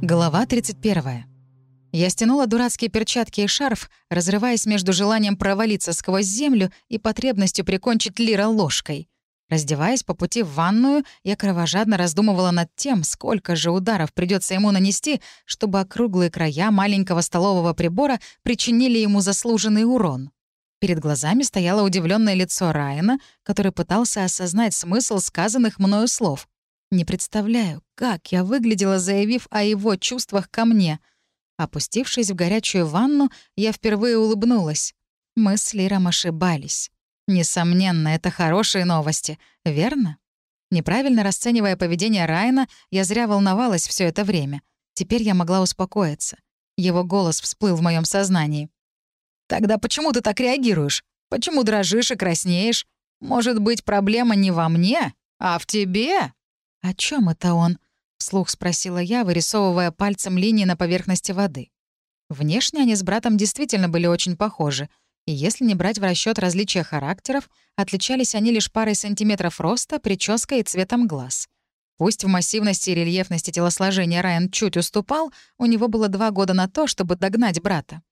Глава 31. Я стянула дурацкие перчатки и шарф, разрываясь между желанием провалиться сквозь землю и потребностью прикончить Лира ложкой. Раздеваясь по пути в ванную, я кровожадно раздумывала над тем, сколько же ударов придется ему нанести, чтобы округлые края маленького столового прибора причинили ему заслуженный урон. Перед глазами стояло удивленное лицо Райана, который пытался осознать смысл сказанных мною слов. Не представляю, как я выглядела, заявив о его чувствах ко мне. Опустившись в горячую ванну, я впервые улыбнулась. Мы с Лиром ошибались. Несомненно, это хорошие новости, верно? Неправильно расценивая поведение Райана, я зря волновалась все это время. Теперь я могла успокоиться. Его голос всплыл в моем сознании. «Тогда почему ты так реагируешь? Почему дрожишь и краснеешь? Может быть, проблема не во мне, а в тебе?» «О чем это он?» — вслух спросила я, вырисовывая пальцем линии на поверхности воды. Внешне они с братом действительно были очень похожи, и если не брать в расчет различия характеров, отличались они лишь парой сантиметров роста, прической и цветом глаз. Пусть в массивности и рельефности телосложения Райан чуть уступал, у него было два года на то, чтобы догнать брата.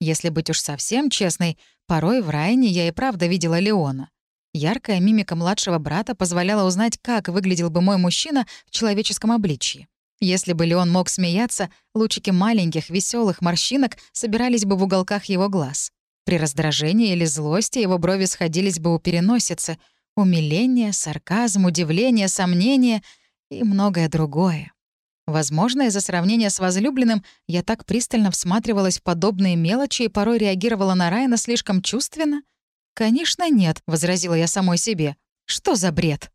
Если быть уж совсем честной, порой в Райане я и правда видела Леона. Яркая мимика младшего брата позволяла узнать, как выглядел бы мой мужчина в человеческом обличье. Если бы Леон мог смеяться, лучики маленьких, веселых морщинок собирались бы в уголках его глаз. При раздражении или злости его брови сходились бы у переносицы. Умиление, сарказм, удивление, сомнение и многое другое. Возможно, из-за сравнения с возлюбленным я так пристально всматривалась в подобные мелочи и порой реагировала на Райана слишком чувственно — «Конечно нет», — возразила я самой себе. «Что за бред?»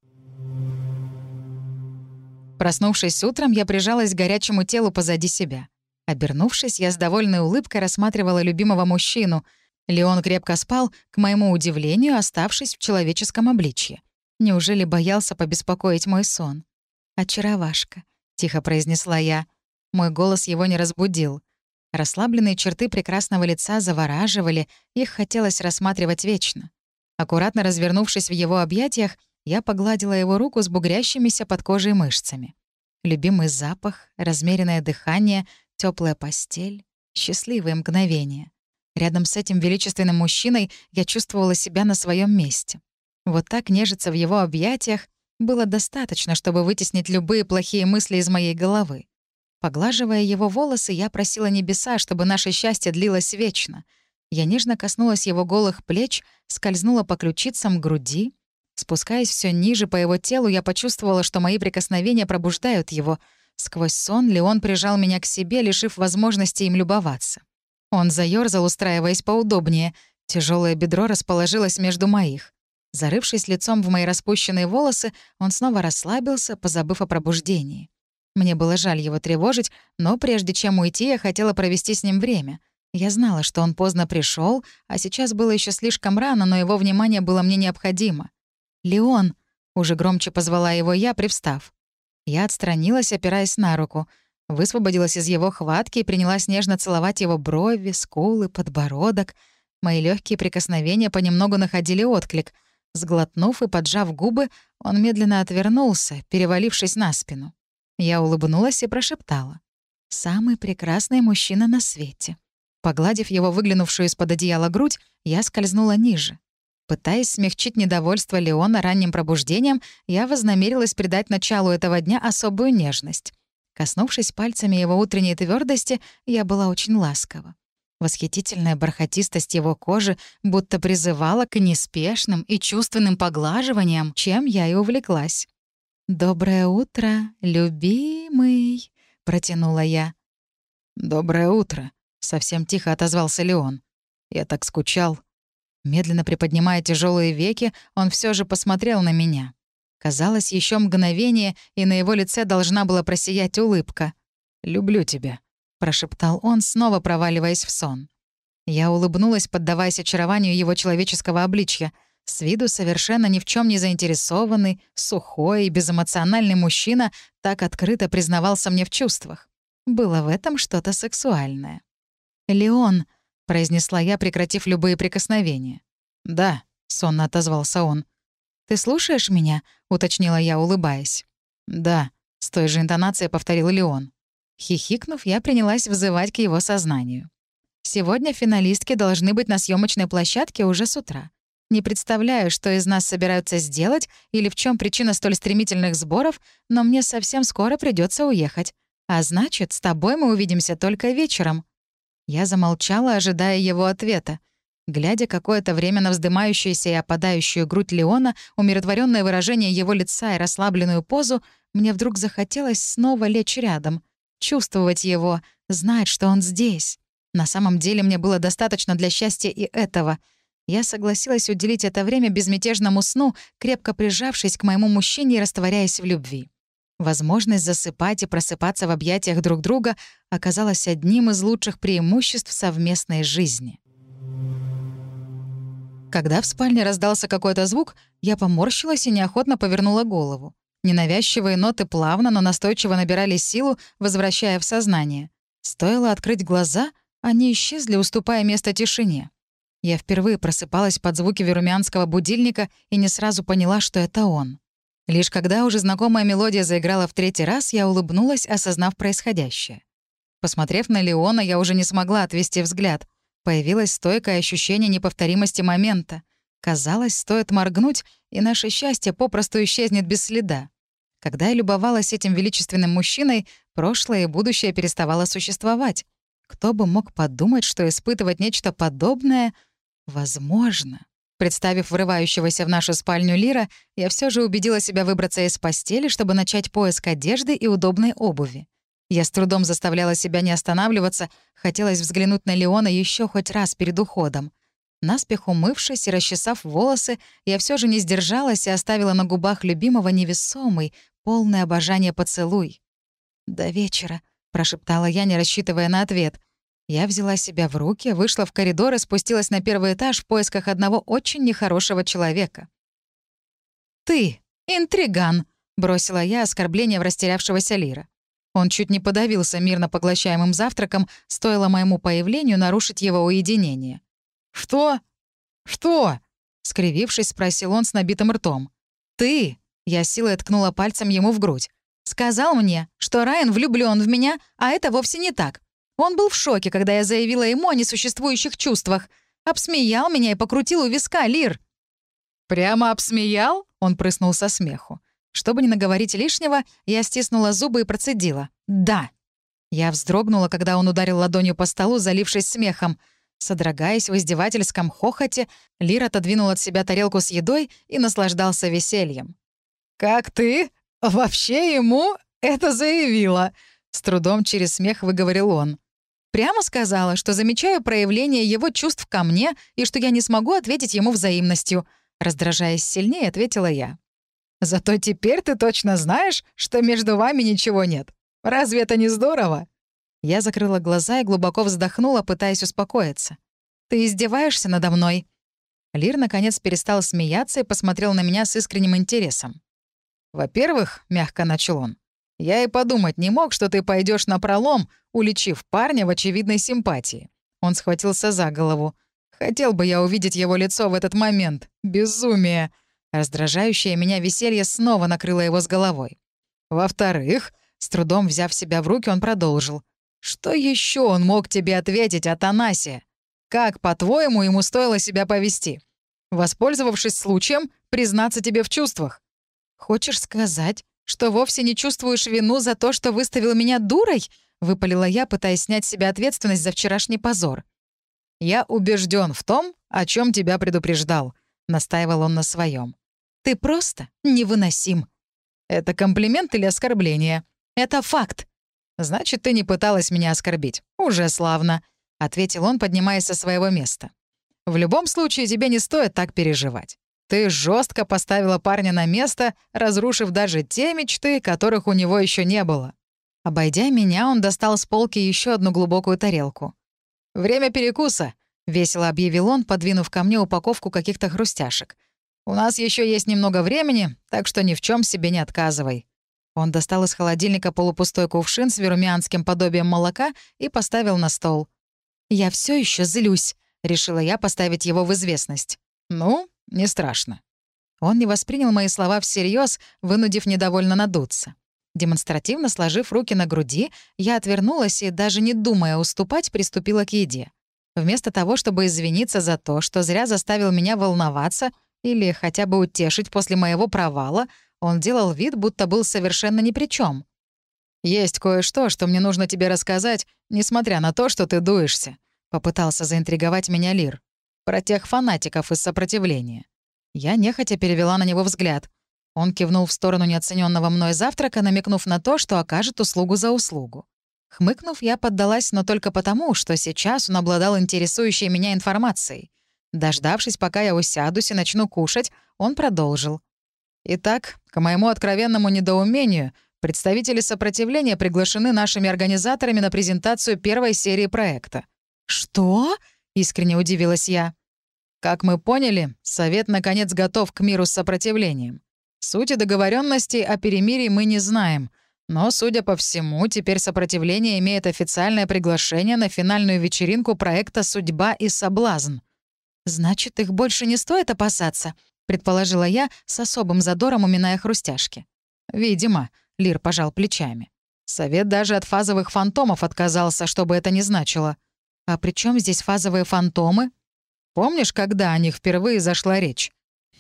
Проснувшись утром, я прижалась к горячему телу позади себя. Обернувшись, я с довольной улыбкой рассматривала любимого мужчину. Леон крепко спал, к моему удивлению, оставшись в человеческом обличье. Неужели боялся побеспокоить мой сон? «Очаровашка», — тихо произнесла я. Мой голос его не разбудил. Расслабленные черты прекрасного лица завораживали, их хотелось рассматривать вечно. Аккуратно развернувшись в его объятиях, я погладила его руку с бугрящимися под кожей мышцами. Любимый запах, размеренное дыхание, теплая постель, счастливые мгновения. Рядом с этим величественным мужчиной я чувствовала себя на своем месте. Вот так нежиться в его объятиях было достаточно, чтобы вытеснить любые плохие мысли из моей головы. Поглаживая его волосы, я просила небеса, чтобы наше счастье длилось вечно. Я нежно коснулась его голых плеч, скользнула по ключицам груди. Спускаясь все ниже по его телу, я почувствовала, что мои прикосновения пробуждают его. Сквозь сон Леон прижал меня к себе, лишив возможности им любоваться. Он заёрзал, устраиваясь поудобнее. Тяжелое бедро расположилось между моих. Зарывшись лицом в мои распущенные волосы, он снова расслабился, позабыв о пробуждении. Мне было жаль его тревожить, но прежде чем уйти, я хотела провести с ним время. Я знала, что он поздно пришел, а сейчас было еще слишком рано, но его внимание было мне необходимо. «Леон!» — уже громче позвала его я, привстав. Я отстранилась, опираясь на руку. Высвободилась из его хватки и принялась нежно целовать его брови, скулы, подбородок. Мои легкие прикосновения понемногу находили отклик. Сглотнув и поджав губы, он медленно отвернулся, перевалившись на спину. Я улыбнулась и прошептала. «Самый прекрасный мужчина на свете». Погладив его выглянувшую из-под одеяла грудь, я скользнула ниже. Пытаясь смягчить недовольство Леона ранним пробуждением, я вознамерилась придать началу этого дня особую нежность. Коснувшись пальцами его утренней твердости, я была очень ласкова. Восхитительная бархатистость его кожи будто призывала к неспешным и чувственным поглаживаниям, чем я и увлеклась. «Доброе утро, любимый», — протянула я. «Доброе утро», — совсем тихо отозвался Леон. «Я так скучал». Медленно приподнимая тяжелые веки, он все же посмотрел на меня. Казалось, еще мгновение, и на его лице должна была просиять улыбка. «Люблю тебя», — прошептал он, снова проваливаясь в сон. Я улыбнулась, поддаваясь очарованию его человеческого обличья — с виду совершенно ни в чем не заинтересованный, сухой и безэмоциональный мужчина так открыто признавался мне в чувствах. Было в этом что-то сексуальное. «Леон», — произнесла я, прекратив любые прикосновения. «Да», — сонно отозвался он. «Ты слушаешь меня?» — уточнила я, улыбаясь. «Да», — с той же интонацией повторил Леон. Хихикнув, я принялась взывать к его сознанию. Сегодня финалистки должны быть на съемочной площадке уже с утра. Не представляю, что из нас собираются сделать или в чем причина столь стремительных сборов, но мне совсем скоро придется уехать. А значит, с тобой мы увидимся только вечером». Я замолчала, ожидая его ответа. Глядя какое-то время на вздымающуюся и опадающую грудь Леона, умиротворенное выражение его лица и расслабленную позу, мне вдруг захотелось снова лечь рядом, чувствовать его, знать, что он здесь. На самом деле мне было достаточно для счастья и этого. Я согласилась уделить это время безмятежному сну, крепко прижавшись к моему мужчине и растворяясь в любви. Возможность засыпать и просыпаться в объятиях друг друга оказалась одним из лучших преимуществ совместной жизни. Когда в спальне раздался какой-то звук, я поморщилась и неохотно повернула голову. Ненавязчивые ноты плавно, но настойчиво набирали силу, возвращая в сознание. Стоило открыть глаза, они исчезли, уступая место тишине. Я впервые просыпалась под звуки верумянского будильника и не сразу поняла, что это он. Лишь когда уже знакомая мелодия заиграла в третий раз, я улыбнулась, осознав происходящее. Посмотрев на Леона, я уже не смогла отвести взгляд. Появилось стойкое ощущение неповторимости момента. Казалось, стоит моргнуть, и наше счастье попросту исчезнет без следа. Когда я любовалась этим величественным мужчиной, прошлое и будущее переставало существовать. Кто бы мог подумать, что испытывать нечто подобное возможно? Представив врывающегося в нашу спальню Лира, я все же убедила себя выбраться из постели, чтобы начать поиск одежды и удобной обуви. Я с трудом заставляла себя не останавливаться, хотелось взглянуть на Леона еще хоть раз перед уходом. Наспех умывшись и расчесав волосы, я все же не сдержалась и оставила на губах любимого невесомый, полный обожания поцелуй. «До вечера», — прошептала я, не рассчитывая на ответ. Я взяла себя в руки, вышла в коридор и спустилась на первый этаж в поисках одного очень нехорошего человека. «Ты, интриган!» — бросила я оскорбление в растерявшегося Лира. Он чуть не подавился мирно поглощаемым завтраком, стоило моему появлению нарушить его уединение. «Что? Что?» — скривившись, спросил он с набитым ртом. «Ты!» — я силой ткнула пальцем ему в грудь. «Сказал мне, что Райан влюблен в меня, а это вовсе не так. Он был в шоке, когда я заявила ему о несуществующих чувствах. Обсмеял меня и покрутил у виска, Лир. «Прямо обсмеял?» — он прыснул со смеху. Чтобы не наговорить лишнего, я стиснула зубы и процедила. «Да». Я вздрогнула, когда он ударил ладонью по столу, залившись смехом. Содрогаясь в издевательском хохоте, Лир отодвинул от себя тарелку с едой и наслаждался весельем. «Как ты вообще ему это заявила?» С трудом через смех выговорил он. Прямо сказала, что замечаю проявление его чувств ко мне и что я не смогу ответить ему взаимностью. Раздражаясь сильнее, ответила я. «Зато теперь ты точно знаешь, что между вами ничего нет. Разве это не здорово?» Я закрыла глаза и глубоко вздохнула, пытаясь успокоиться. «Ты издеваешься надо мной?» Лир, наконец, перестал смеяться и посмотрел на меня с искренним интересом. «Во-первых, — мягко начал он, я и подумать не мог, что ты пойдешь на пролом, уличив парня в очевидной симпатии. Он схватился за голову. Хотел бы я увидеть его лицо в этот момент. Безумие. Раздражающее меня веселье снова накрыло его с головой. Во-вторых, с трудом взяв себя в руки, он продолжил. «Что еще он мог тебе ответить, Атанасия? Как, по-твоему, ему стоило себя повести? Воспользовавшись случаем, признаться тебе в чувствах? Хочешь сказать, что вовсе не чувствуешь вину за то, что выставил меня дурой?» — выпалила я, пытаясь снять с себя ответственность за вчерашний позор. «Я убежден в том, о чем тебя предупреждал», — настаивал он на своем. «Ты просто невыносим». «Это комплимент или оскорбление?» «Это факт». «Значит, ты не пыталась меня оскорбить. Уже славно», — ответил он, поднимаясь со своего места. «В любом случае, тебе не стоит так переживать. Ты жестко поставила парня на место, разрушив даже те мечты, которых у него еще не было. Обойдя меня, он достал с полки еще одну глубокую тарелку. «Время перекуса», — весело объявил он, подвинув ко мне упаковку каких-то хрустяшек. «У нас еще есть немного времени, так что ни в чем себе не отказывай». Он достал из холодильника полупустой кувшин с верумианским подобием молока и поставил на стол. «Я все еще злюсь», — решила я поставить его в известность. «Ну, не страшно». Он не воспринял мои слова всерьез, вынудив недовольно надуться. Демонстративно сложив руки на груди, я отвернулась и, даже не думая уступать, приступила к еде. Вместо того, чтобы извиниться за то, что зря заставил меня волноваться или хотя бы утешить после моего провала, он делал вид, будто был совершенно ни при чем. «Есть кое-что, что мне нужно тебе рассказать, несмотря на то, что ты дуешься», — попытался заинтриговать меня Лир. «Про тех фанатиков из сопротивления». Я нехотя перевела на него взгляд. Он кивнул в сторону неоцененного мной завтрака, намекнув на то, что окажет услугу за услугу. Хмыкнув, я поддалась, но только потому, что сейчас он обладал интересующей меня информацией. Дождавшись, пока я усядусь и начну кушать, он продолжил. «Итак, к моему откровенному недоумению, представители сопротивления приглашены нашими организаторами на презентацию первой серии проекта». «Что?» — искренне удивилась я. Как мы поняли, Совет наконец готов к миру с сопротивлением. Сути договоренности о перемирии мы не знаем — но, судя по всему, теперь сопротивление имеет официальное приглашение на финальную вечеринку проекта «Судьба и соблазн». «Значит, их больше не стоит опасаться», — предположила я, с особым задором уминая хрустяшки. «Видимо», — Лир пожал плечами. Совет даже от фазовых фантомов отказался, чтобы это не значило. «А при чем здесь фазовые фантомы?» «Помнишь, когда о них впервые зашла речь?»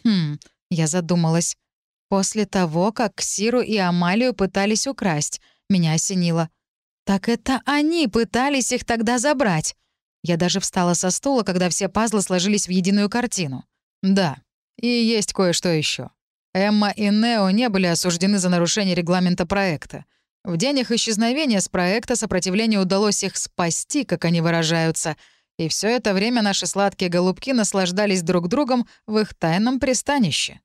«Хм», — я задумалась. После того, как Ксиру и Амалию пытались украсть, меня осенило. Так это они пытались их тогда забрать. Я даже встала со стула, когда все пазлы сложились в единую картину. Да, и есть кое-что еще. Эмма и Нео не были осуждены за нарушение регламента проекта. В день их исчезновения с проекта сопротивлению удалось их спасти, как они выражаются, и все это время наши сладкие голубки наслаждались друг другом в их тайном пристанище.